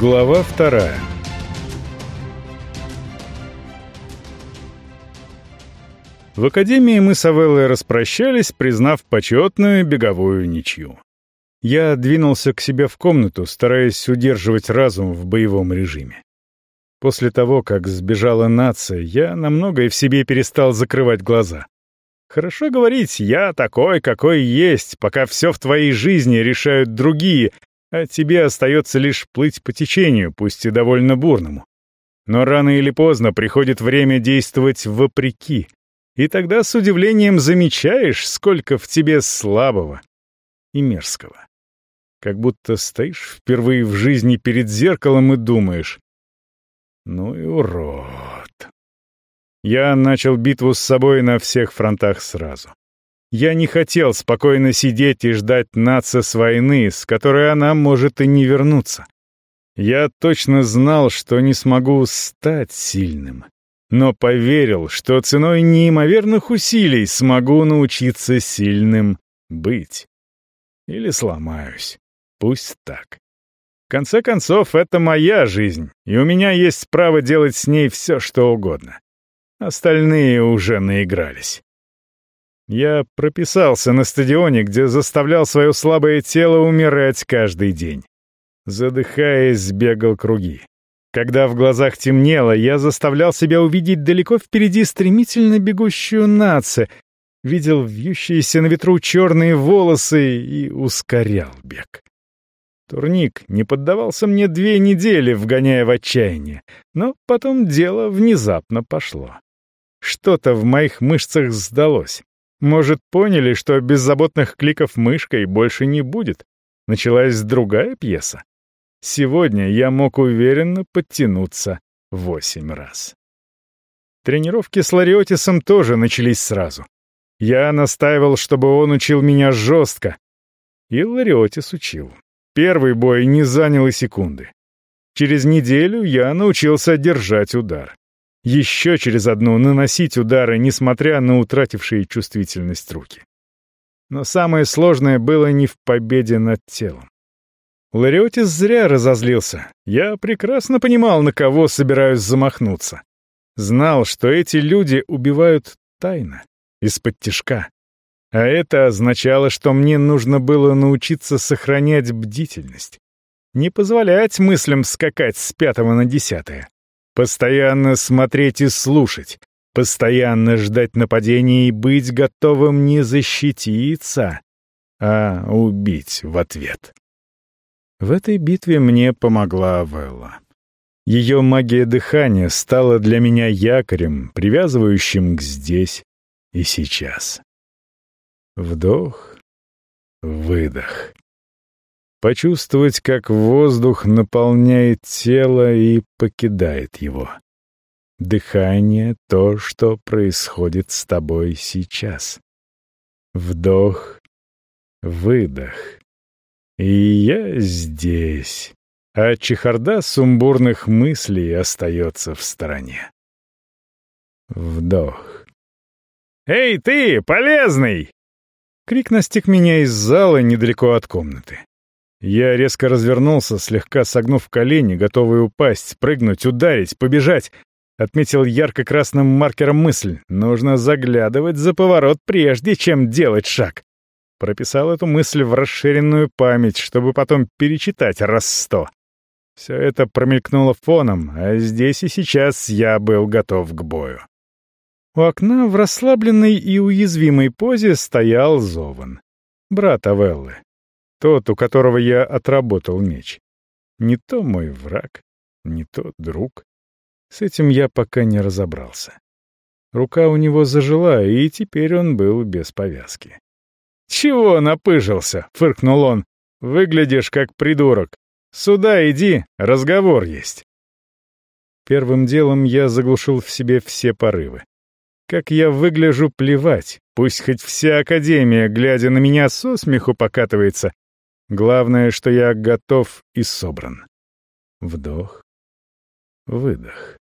Глава вторая В академии мы с Авеллой распрощались, признав почетную беговую ничью. Я двинулся к себе в комнату, стараясь удерживать разум в боевом режиме. После того, как сбежала нация, я намного и в себе перестал закрывать глаза. Хорошо говорить «я такой, какой есть», пока все в твоей жизни решают другие, а тебе остается лишь плыть по течению, пусть и довольно бурному. Но рано или поздно приходит время действовать вопреки, и тогда с удивлением замечаешь, сколько в тебе слабого и мерзкого. Как будто стоишь впервые в жизни перед зеркалом и думаешь, ну и урод. Я начал битву с собой на всех фронтах сразу. Я не хотел спокойно сидеть и ждать наца с войны, с которой она может и не вернуться. Я точно знал, что не смогу стать сильным, но поверил, что ценой неимоверных усилий смогу научиться сильным быть. Или сломаюсь. Пусть так. В конце концов, это моя жизнь, и у меня есть право делать с ней все, что угодно. Остальные уже наигрались. Я прописался на стадионе, где заставлял свое слабое тело умирать каждый день. Задыхаясь, бегал круги. Когда в глазах темнело, я заставлял себя увидеть далеко впереди стремительно бегущую нацию, видел вьющиеся на ветру черные волосы и ускорял бег. Турник не поддавался мне две недели, вгоняя в отчаяние, но потом дело внезапно пошло. Что-то в моих мышцах сдалось. Может, поняли, что беззаботных кликов мышкой больше не будет? Началась другая пьеса. Сегодня я мог уверенно подтянуться восемь раз. Тренировки с Лариотисом тоже начались сразу. Я настаивал, чтобы он учил меня жестко. И Лариотис учил. Первый бой не занял и секунды. Через неделю я научился держать удар. Еще через одну наносить удары, несмотря на утратившие чувствительность руки. Но самое сложное было не в победе над телом. Лариотис зря разозлился. Я прекрасно понимал, на кого собираюсь замахнуться. Знал, что эти люди убивают тайно, из-под тишка. А это означало, что мне нужно было научиться сохранять бдительность. Не позволять мыслям скакать с пятого на десятое. Постоянно смотреть и слушать. Постоянно ждать нападения и быть готовым не защититься, а убить в ответ. В этой битве мне помогла Авелла. Ее магия дыхания стала для меня якорем, привязывающим к здесь и сейчас. Вдох, выдох. Почувствовать, как воздух наполняет тело и покидает его. Дыхание — то, что происходит с тобой сейчас. Вдох, выдох. И я здесь, а чехарда сумбурных мыслей остается в стороне. Вдох. «Эй, ты, полезный!» Крик настиг меня из зала недалеко от комнаты. Я резко развернулся, слегка согнув колени, готовый упасть, прыгнуть, ударить, побежать. Отметил ярко-красным маркером мысль. Нужно заглядывать за поворот, прежде чем делать шаг. Прописал эту мысль в расширенную память, чтобы потом перечитать раз сто. Все это промелькнуло фоном, а здесь и сейчас я был готов к бою. У окна в расслабленной и уязвимой позе стоял Зован, брат Авеллы, тот, у которого я отработал меч. Не то мой враг, не то друг. С этим я пока не разобрался. Рука у него зажила, и теперь он был без повязки. «Чего напыжился?» — фыркнул он. «Выглядишь как придурок. Сюда иди, разговор есть». Первым делом я заглушил в себе все порывы. Как я выгляжу, плевать. Пусть хоть вся Академия, глядя на меня, со смеху покатывается. Главное, что я готов и собран. Вдох. Выдох.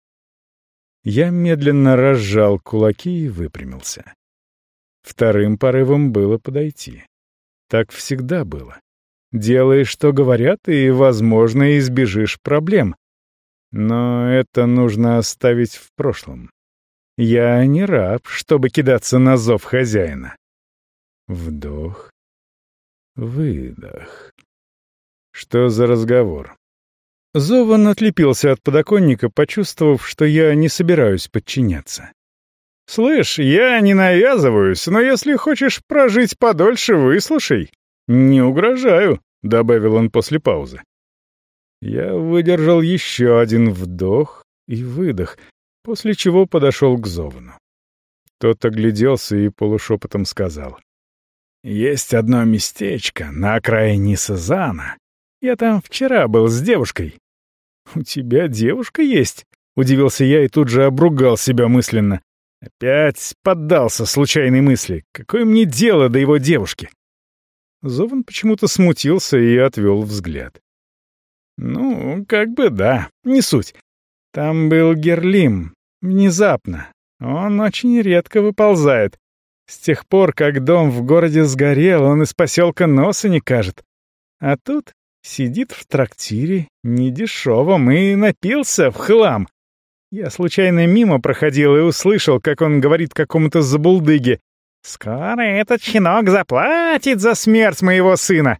Я медленно разжал кулаки и выпрямился. Вторым порывом было подойти. Так всегда было. Делай, что говорят, и, возможно, избежишь проблем. Но это нужно оставить в прошлом. Я не раб, чтобы кидаться на зов хозяина. Вдох, выдох. Что за разговор? Зован отлепился от подоконника, почувствовав, что я не собираюсь подчиняться. «Слышь, я не навязываюсь, но если хочешь прожить подольше, выслушай. Не угрожаю», — добавил он после паузы. Я выдержал еще один вдох и выдох, после чего подошел к Зовану. Тот огляделся и полушепотом сказал. «Есть одно местечко на окраине Сазана. Я там вчера был с девушкой. «У тебя девушка есть?» — удивился я и тут же обругал себя мысленно. Опять поддался случайной мысли. Какое мне дело до его девушки? Зован почему-то смутился и отвел взгляд. «Ну, как бы да, не суть. Там был Герлим. Внезапно. Он очень редко выползает. С тех пор, как дом в городе сгорел, он из поселка носа не кажет. А тут Сидит в трактире, недешевом, и напился в хлам. Я случайно мимо проходил и услышал, как он говорит какому-то забулдыге. «Скоро этот щенок заплатит за смерть моего сына!»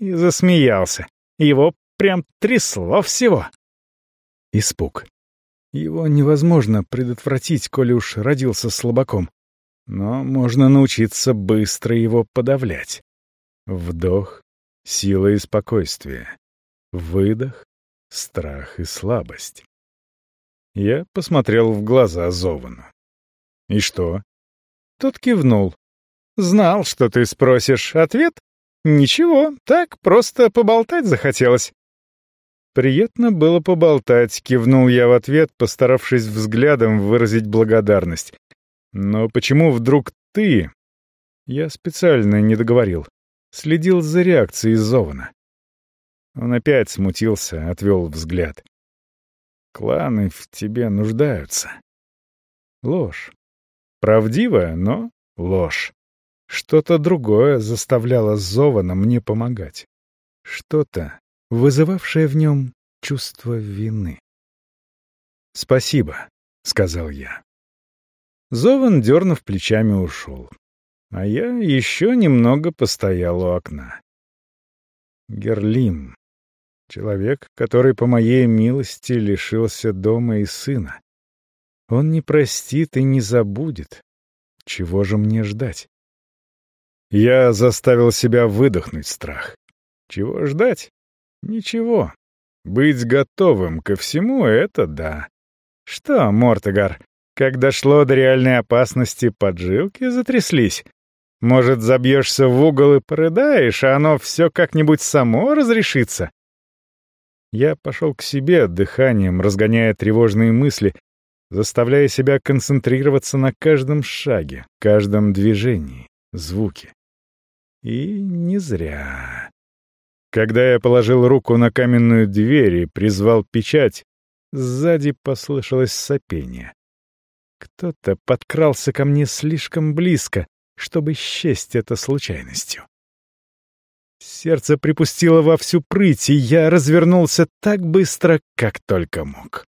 И засмеялся. Его прям трясло всего. Испуг. Его невозможно предотвратить, коли уж родился слабаком. Но можно научиться быстро его подавлять. Вдох, Сила и спокойствие. Выдох, страх и слабость. Я посмотрел в глаза Зовану. «И что?» Тот кивнул. «Знал, что ты спросишь. Ответ? Ничего, так, просто поболтать захотелось». «Приятно было поболтать», — кивнул я в ответ, постаравшись взглядом выразить благодарность. «Но почему вдруг ты?» Я специально не договорил следил за реакцией Зована. Он опять смутился, отвел взгляд. «Кланы в тебе нуждаются». Ложь. Правдивая, но ложь. Что-то другое заставляло Зована мне помогать. Что-то, вызывавшее в нем чувство вины. «Спасибо», — сказал я. Зован, дернув плечами, ушел а я еще немного постоял у окна. Герлим. Человек, который по моей милости лишился дома и сына. Он не простит и не забудет. Чего же мне ждать? Я заставил себя выдохнуть страх. Чего ждать? Ничего. Быть готовым ко всему — это да. Что, Мортогар, как дошло до реальной опасности, поджилки затряслись? Может, забьешься в угол и порыдаешь, а оно все как-нибудь само разрешится? Я пошел к себе дыханием, разгоняя тревожные мысли, заставляя себя концентрироваться на каждом шаге, каждом движении, звуке. И не зря. Когда я положил руку на каменную дверь и призвал печать, сзади послышалось сопение. Кто-то подкрался ко мне слишком близко, чтобы счесть это случайностью. Сердце припустило во всю прыть, и я развернулся так быстро, как только мог.